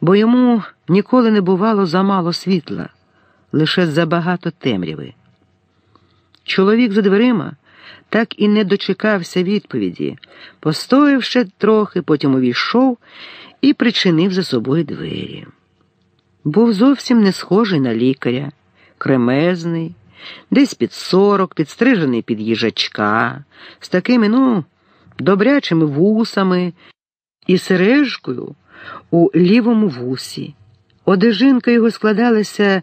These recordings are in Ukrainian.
бо йому ніколи не бувало замало світла, лише забагато темряви. Чоловік за дверима так і не дочекався відповіді, постояв ще трохи, потім увійшов і причинив за собою двері. Був зовсім не схожий на лікаря, кремезний, десь під сорок, підстрижений під їжачка, з такими, ну, добрячими вусами і сережкою у лівому вусі. Одежинка його складалася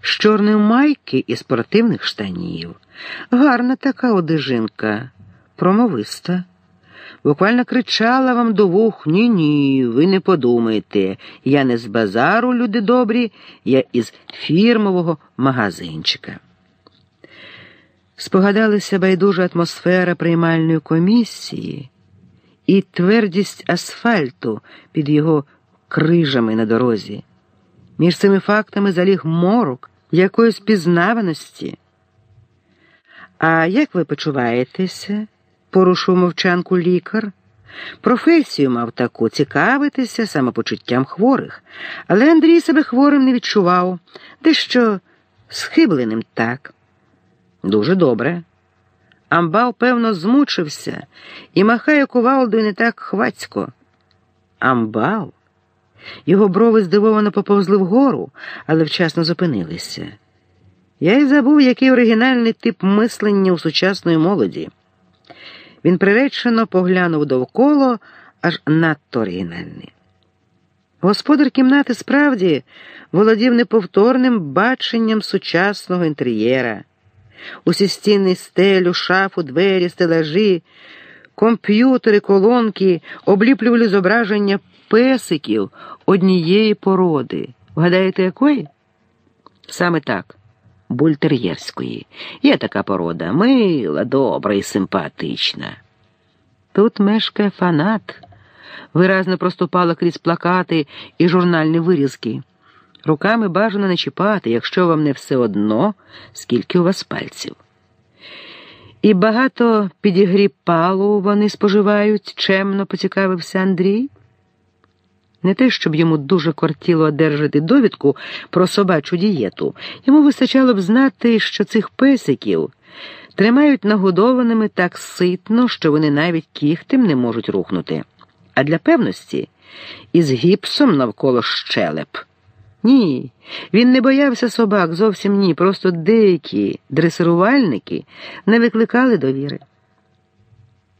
з чорної майки і спортивних штанів. Гарна така одежинка, промовиста. Буквально кричала вам до вух ні ні, ви не подумайте. Я не з базару, люди добрі, я із фірмового магазинчика. Спогадалася байдужа атмосфера приймальної комісії і твердість асфальту під його крижами на дорозі. Між цими фактами заліг морок якоїсь пізнаваності. А як ви почуваєтеся? порушив мовчанку лікар. Професію мав таку цікавитися самопочуттям хворих, але Андрій себе хворим не відчував, дещо схибленим так. Дуже добре. Амбал, певно, змучився і махає кувалдою не так хвацько. Амбал. Його брови здивовано поповзли вгору, але вчасно зупинилися. Я й забув, який оригінальний тип мислення у сучасної молоді. Він приречено поглянув довкола, аж надто оригінальний. Господар кімнати справді володів неповторним баченням сучасного інтер'єра. Усі стіни, стелю, шафу, двері, стелажі, комп'ютери, колонки обліплювали зображення песиків однієї породи. Вгадаєте, якої? Саме так бультер'єрської. Є така порода мила, добра і симпатична. Тут мешкає фанат, виразно проступала крізь плакати і журнальні вирізки. Руками бажано не чіпати, якщо вам не все одно, скільки у вас пальців. І багато підігріпалу вони споживають, чемно поцікавився Андрій. Не те, щоб йому дуже кортіло одержати довідку про собачу дієту, йому вистачало б знати, що цих песиків тримають нагодованими так ситно, що вони навіть кіхтем не можуть рухнути. А для певності із гіпсом навколо щелеп. Ні, він не боявся собак, зовсім ні. Просто деякі дресирувальники не викликали довіри.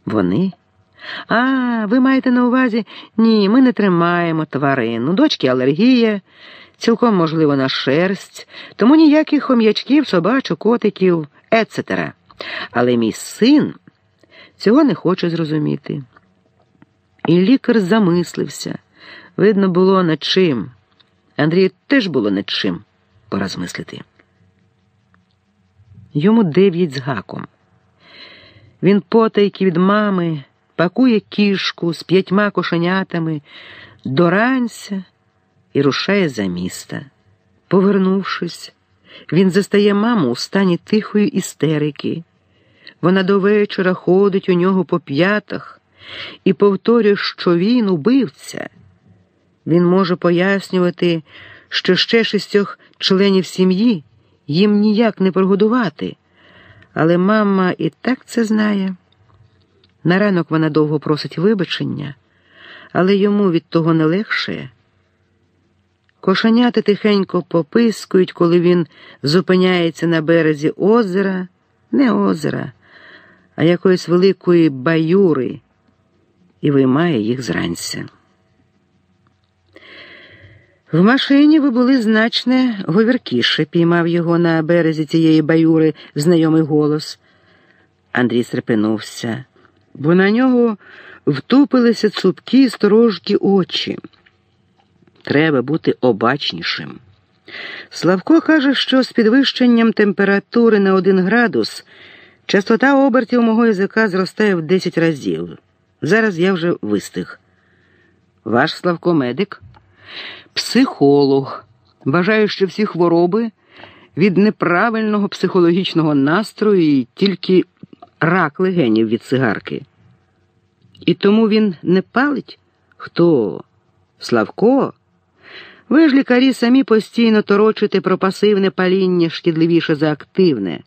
Вони. А, ви маєте на увазі? Ні, ми не тримаємо тварин. У дочки алергія, цілком можливо на шерсть, тому ніяких хом'ячків, собачок, котиків, ецетера. Але мій син цього не хоче зрозуміти. І лікар замислився. Видно було над чим. Андрію теж було над чим порозмислити. Йому дев'ять з гаком. Він потайки від мами пакує кішку з п'ятьма кошенятами до ранця і рушає за міста. Повернувшись, він застає маму у стані тихої істерики. Вона до вечора ходить у нього по п'ятах і повторює, що він убивця. Він може пояснювати, що ще шістьох членів сім'ї їм ніяк не прогодувати, але мама і так це знає. На ранок вона довго просить вибачення, але йому від того не легше. Кошеняти тихенько попискують, коли він зупиняється на березі озера, не озера, а якоїсь великої баюри і виймає їх зранця. В машині ви були значне говіркіше, піймав його на березі цієї баюри знайомий голос. Андрій стрепенувся бо на нього втупилися цупкі сторожкі очі. Треба бути обачнішим. Славко каже, що з підвищенням температури на один градус частота обертів мого язика зростає в 10 разів. Зараз я вже вистиг. Ваш Славко медик, психолог. Вважаю, що всі хвороби від неправильного психологічного настрою і тільки рак легенів від цигарки. І тому він не палить? Хто? Славко? Ви ж лікарі самі постійно торочите про пасивне паління шкідливіше за активне.